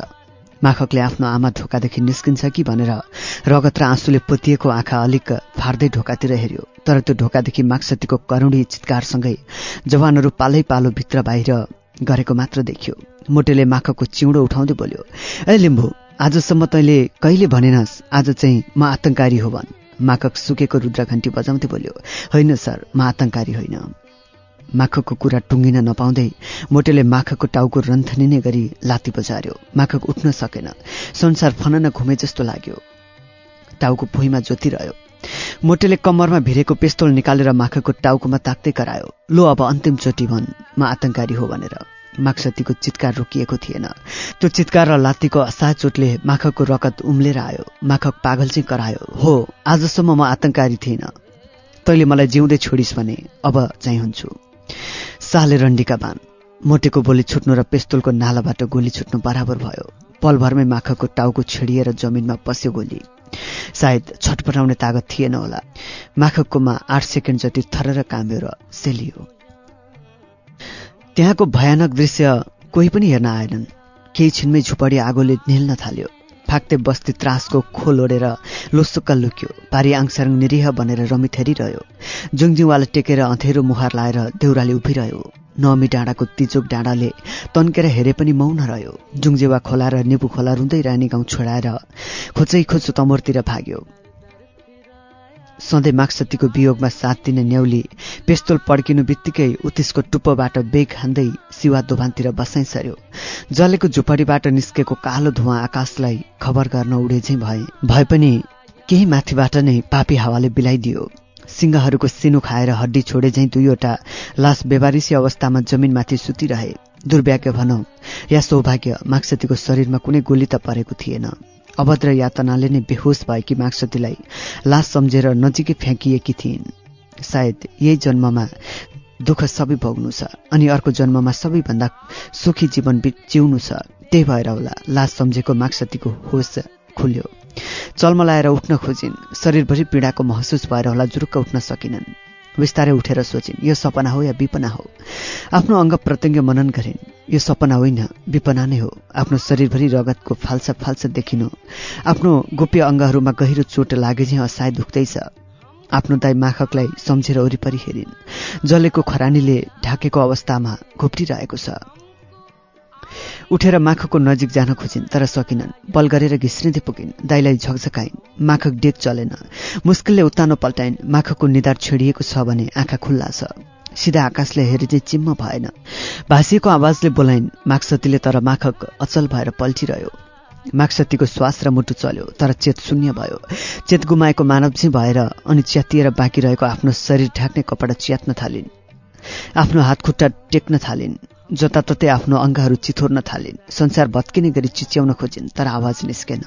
माखकले आफ्नो आमा ढोकादेखि निस्किन्छ कि भनेर रगत र आँसुले पोतिएको आँखा अलिक फार्दै ढोकातिर हेऱ्यो। तर त्यो ढोकादेखि माक्सतीको करुणी चित्कारसँगै जवानहरू पालै पालो भित्र बाहिर गरेको मात्र देखियो। मोटेले माखकको चिउँडो उठाउँदै बोल्यो ए लिम्बू आजसम्म तैँले कहिले भनेनस् आज चाहिँ म आतङ्कारी हो भन्। माखक सुकेको रुद्रघन्टी बजाउँदै बोल्यो होइन सर म आतङ्कारी होइन। माखकको कुरा टुङ्गिन नपाउँदै मोटेले माखकको टाउको रन्थनिने गरी लाती बजार्यो। माखक उठ्न सकेन। संसार फनन घुमे जस्तो लाग्यो। टाउको भुइँमा जोतिरह्यो। मोटेले कम्मरमा भिरेको पिस्तोल निकालेर माखकको टाउकोमा ताक्दै करायो लो अब अन्तिमचोटि भन्। म आतङ्कारी हो भनेर। माक्सतीको चित्कार रोकिएको थिएन। त्यो चित्कार र लात्तीको असहाय चोटले माखकको रगत उम्लेर आयो। माखक पागल चाहिँ करायो। हो आजसम्म म आतङ्कारी थिइनँ। तैँले मलाई जिउँदै छोडिस् भने अब चाहिँ हुन्छु। साले रन्डीका बान। मोटेको बोली छुट्नु र पेस्तोलको नालाबाट गोली छुट्नु बराबर भयो। पलभरमै माखकको टाउको छेडिएर जमिनमा पस्यो गोली। सायद छटपटाउने तागत थिएन होला। माखककोमा आठ सेकेन्ड जति थरर काम्यो र सेलियो। त्यहाँको भयानक दृश्य कोही पनि हेर्न आएनन्। केही छिनमै झुपडी आगोले निल्न थाल्यो। फाक्ते बस्ती त्रासको खोल ओढेर लोसुक्का लुक्यो। पारी आङसारङ निरीह बनेर रमित हेरिरह्यो। जुङजिङवाला टेकेर अँधेरो मुहार लाएर देउराले उभिरह्यो। नमी डाँडाको तिजोक डाँडाले तन्केर हेरे पनि मौन रह्यो। जुङजेवा खोला र नेपु खोला रुँदै रानी गाउँ छोडाएर खोचै खोच तमोरतिर भाग्यो। सधैँ माक्सतीको वियोगमा साथ दिने न्याउली पेस्तोल पड्किनु बित्तिकै उतिसको टुप्पोबाट बेग हान्दै सिवा दोभानतिर बसाइ सर्यो जलेको झुपडीबाट निस्केको कालो धुवा आकाशलाई खबर गर्न उडे चाहिँ भए। भए पनि केही माथिबाट नै पापी हावाले बिलाइदियो। सिंहहरूको सिनु खाएर हड्डी छोडे झैँ दुईवटा लास बेबारिसी अवस्थामा जमिनमाथि सुतिरहे। दुर्भाग्य भनौँ या सौभाग्य माक्सतीको शरीरमा कुनै गोली त परेको थिएन। अभद्र यातनाले नै बेहोस भएकी माक्सतीलाई लास सम्झेर नजिकै फ्याँकिएकी थिइन्। सायद यही जन्ममा दुःख सबै भोग्नु छ अनि अर्को जन्ममा सबैभन्दा सुखी जीवन जिउनु छ। त्यही भएर होला लास सम्झेको माक्सतीको होस खुल्यो। चल्मलाएर उठ्न खोजिन्। शरीरभरि पीडाको महसुस भएर होला जुरुक्क उठ्न सकिनन्। बिस्तारै उठेर सोचिन् यो सपना हो या विपना हो? आफ्नो अङ्ग प्रत्यङ्ग मनन गरिन्। यो सपना होइन विपना नै हो। आफ्नो शरीरभरि रगतको फाल्सा फाल्सा देखिनु। आफ्नो गोप्य अङ्गहरूमा गहिरो चोट लागे चाहिँ असहाय दुख्दैछ। आफ्नो दाई माखकलाई सम्झेर वरिपरि हेरिन्। जलेको खरानीले ढाकेको अवस्थामा घोप्टिरहेको छ। उठेर माखकको नजिक जान खोजिन् तर सकिनन्। बल गरेर घिस्रिँदै पुगिन्। दाईलाई झकझकाइन्। माखक डेक चलेन। मुस्किलले उत्तानो पल्टाइन्। माखकको निधार छेडिएको छ भने आँखा खुल्ला छ। सिधा आकाशले हेरे चाहिँ चिम्म भएन। भाषीको आवाजले बोलाइन् माक्सतीले तर माखक अचल भएर पल्टिरह्यो। माक्सतीको श्वास र मुटु चल्यो तर चेत शून्य भयो। चेत गुमाएको मानव चाहिँ भएर अनि च्यातिएर बाँकी रहेको आफ्नो शरीर ढाक्ने कपडा च्यात्न थालिन्। आफ्नो हात खुट्टा टेक्न थालिन्। जताततै आफ्नो अङ्गहरू चिथोर्न थालिन्। संसार भत्किने गरी चिच्याउन खोजिन् तर आवाज निस्केन।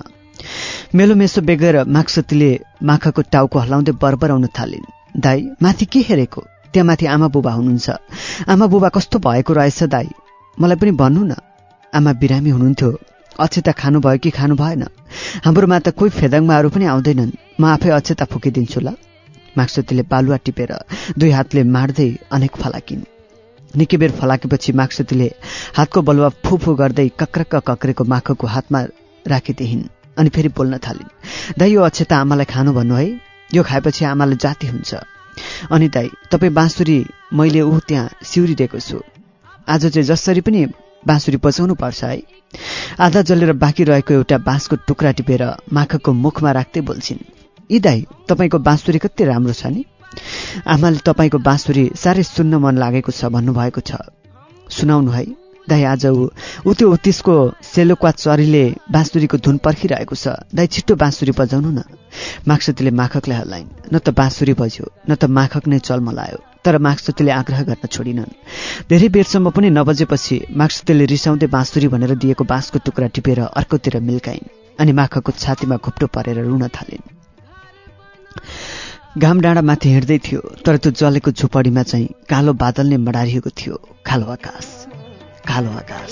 मेलो मेसो बेगेर माक्सतीले माखाको टाउको हलाउँदै बरबराउन थालिन्। दाई माथि के हेरेको? त्यहाँ माथि आमा बुबा हुनुहुन्छ। आमा बुबा कस्तो भएको रहेछ दाई? मलाई पनि भन्नु न। आमा बिरामी हुनुहुन्थ्यो। अक्षता खानुभयो कि खानु भएन? हाम्रोमा त कोही फेदाङमाहरू पनि आउँदैनन्। म आफै अक्षता फुकिदिन्छु ल। माक्सतीले बालुवा टिपेर दुई हातले मार्दै अनेक फलाकिन्। निकै बेर फलाकेपछि माक्सतीले हातको बलुवा फुफु गर्दै कक्रक्क कक्रेको माखको हातमा राखिदिइन् अनि फेरि बोल्न थालिन्। दाइ यो अक्षता आमालाई खानु भन्नु है। यो खाएपछि आमालाई जाति हुन्छ। अनि दाई तपाईँ बाँसुरी मैले ऊ त्यहाँ सिउरिदिएको छु। आज चाहिँ जसरी पनि बाँसुरी बचाउनु पर्छ है। आधा जलेर बाँकी रहेको एउटा बाँसको टुक्रा टिपेर माखको मुखमा राख्दै बोल्छिन्। दाई तपाईँको बाँसुरी कति राम्रो छ नि? आमाले तपाईँको बाँसुरी साह्रै सुन्न मन लागेको छ भन्नुभएको छ। सुनाउनु है। दाई आज ऊ त्यो उत्तिसको सेलोक्वा चरीले बाँसुरीको धुन पर्खिरहेको छ। दाई छिट्टो बाँसुरी बजाउनु न। माक्सतीले माखकलाई हल्लाइन्। न त बाँसुरी बज्यो न त माखक नै चल्मलायो तर माक्सतीले आग्रह गर्न छोडिनन्। धेरै बेरसम्म पनि नबजेपछि माक्सतीले रिसाउँदै बाँसुरी भनेर दिएको बाँसको टुक्रा टिपेर अर्कोतिर मिल्काइन्। अनि माखकको छातीमा घुप्टो परेर रुन थालिन्। घाम डाँडामाथि हिँड्दै थियो तर त्यो जलेको झुपडीमा चाहिँ कालो बादलले मडारिएको थियो कालो आकाश कालो आकाश।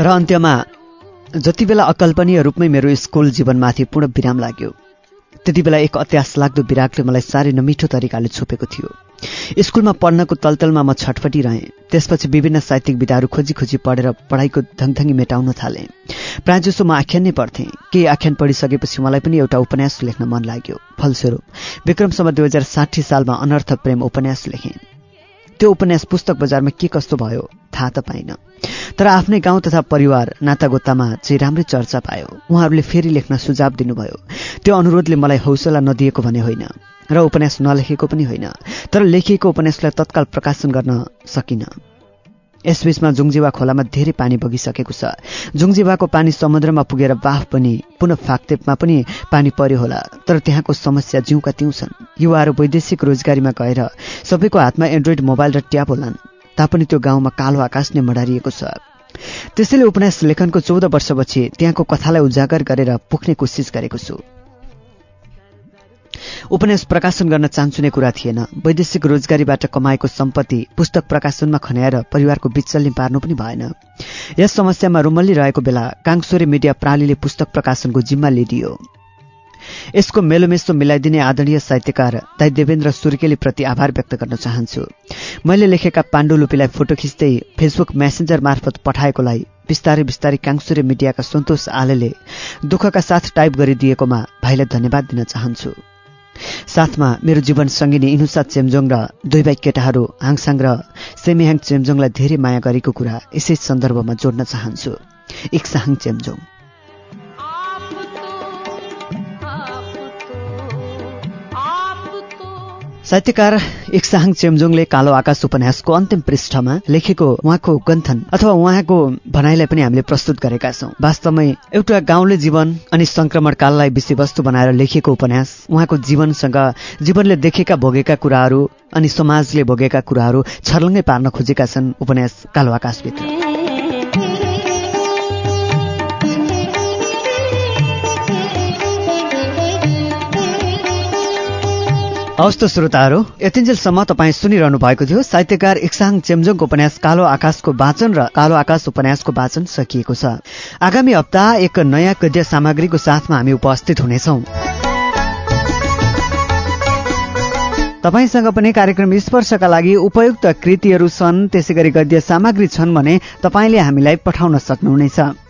र अन्त्यमा जति बेला अकल्पनीय रूपमै मेरो स्कुल जीवनमाथि पूर्ण विराम लाग्यो त्यति बेला एक अत्यास लाग्दो विरागले मलाई साह्रै नमिठो तरिकाले छोपेको थियो। स्कुलमा पढ्नको तलतलमा म छटपटिरहेँ। त्यसपछि विभिन्न साहित्यिक विधाहरू खोजी खोजी पढेर पढाइको धङधङ्गी मेटाउन थालेँ। प्रायजसो म आख्यान नै पढ्थेँ। केही आख्यान पढिसकेपछि मलाई पनि एउटा उपन्यास लेख्न मन लाग्यो। फलस्वरूप विक्रमसम्म दुई हजार साठी सालमा अनर्थ प्रेम उपन्यास लेखेँ। त्यो उपन्यास पुस्तक बजारमा के कस्तो भयो थाहा त पाइन। तर आफ्नै गाउँ तथा परिवार नातागोतामा चाहिँ राम्रै चर्चा पायो उहाँहरूले फेरि लेख्न सुझाव दिनुभयो। त्यो अनुरोधले मलाई हौसला नदिएको भने होइन र उपन्यास नलेखेको पनि होइन तर लेखिएको उपन्यासलाई तत्काल प्रकाशन गर्न सकिन। यसबीचमा जुङजिवा खोलामा धेरै पानी बगिसकेको छ। जुङजिवाको पानी समुद्रमा पुगेर बाफ पनि पुनः फाक्तेपमा पनि पानी पर्यो होला तर त्यहाँको समस्या जिउका तिउ छन् युवाहरू वैदेशिक रोजगारीमा गएर सबैको हातमा एन्ड्रोइड मोबाइल र ट्याब होलान् तापनि त्यो गाउँमा कालो आकाश नै मडारिएको छ। त्यसैले उपन्यास लेखनको चौध वर्षपछि त्यहाँको कथालाई उजागर गरेर पुग्ने कोसिस गरेको छु। उपन्यास प्रकाशन गर्न चान्चुने कुरा थिएन। वैदेशिक रोजगारीबाट कमाएको सम्पत्ति पुस्तक प्रकाशनमा खन्याएर परिवारको बिचल्ने पार्नु पनि भएन। यस समस्यामा रुमल्ली रहेको बेला काङसोरे मिडिया प्रणालीले पुस्तक प्रकाशनको जिम्मा लिइदियो। यसको मेलोमेसो मिलाइदिने आदरणीय साहित्यकार दाई देवेन्द्र सुर्केली प्रति आभार व्यक्त गर्न चाहन्छु। मैले लेखेका पाण्डुलिपीलाई फोटो खिच्दै फेसबुक मेसेन्जर मार्फत पठाएकोलाई बिस्तारै बिस्तारै काङसुरे मिडियाका सन्तोष आलेले दुःखका साथ टाइप गरिदिएकोमा भाइलाई धन्यवाद दिन चाहन्छु। साथमा मेरो जीवन सङ्गिनी इनुसा चेम्जोङ र दुई भाइ केटाहरू हाङसाङ र सेमिहाङ चेम्जोङलाई धेरै माया गरेको कुरा यसै सन्दर्भमा जोड्न चाहन्छु। इक्साहाङ चेम्जोङ। साहित्यकार इक्साहाङ चेम्जोङले कालो आकाश उपन्यासको अन्तिम पृष्ठमा लेखेको उहाँको गन्थन अथवा उहाँको भनाइलाई पनि हामीले प्रस्तुत गरेका छौँ। वास्तवमै एउटा गाउँले जीवन अनि संक्रमणकाललाई विषयवस्तु बनाएर लेखिएको उपन्यास उहाँको जीवनसँग जीवनले देखेका भोगेका कुराहरू अनि समाजले भोगेका कुराहरू छर्लङ्गै पार्न खोजेका छन् उपन्यास कालो आकाशभित्र। हवस् त श्रोताहरू यतिन्जेलसम्म तपाईँ सुनिरहनु भएको थियो साहित्यकार इक्साङ चेम्जोङको उपन्यास कालो आकाशको वाचन र कालो आकाश उपन्यासको वाचन सकिएको छ। आगामी हप्ता एक नयाँ गद्य सामग्रीको साथमा हामी उपस्थित हुनेछौँ। तपाईँसँग पनि कार्यक्रम स्पर्शका लागि उपयुक्त कृतिहरू छन् त्यसै गरी गद्य सामग्री छन् भने तपाईँले हामीलाई पठाउन सक्नुहुनेछ।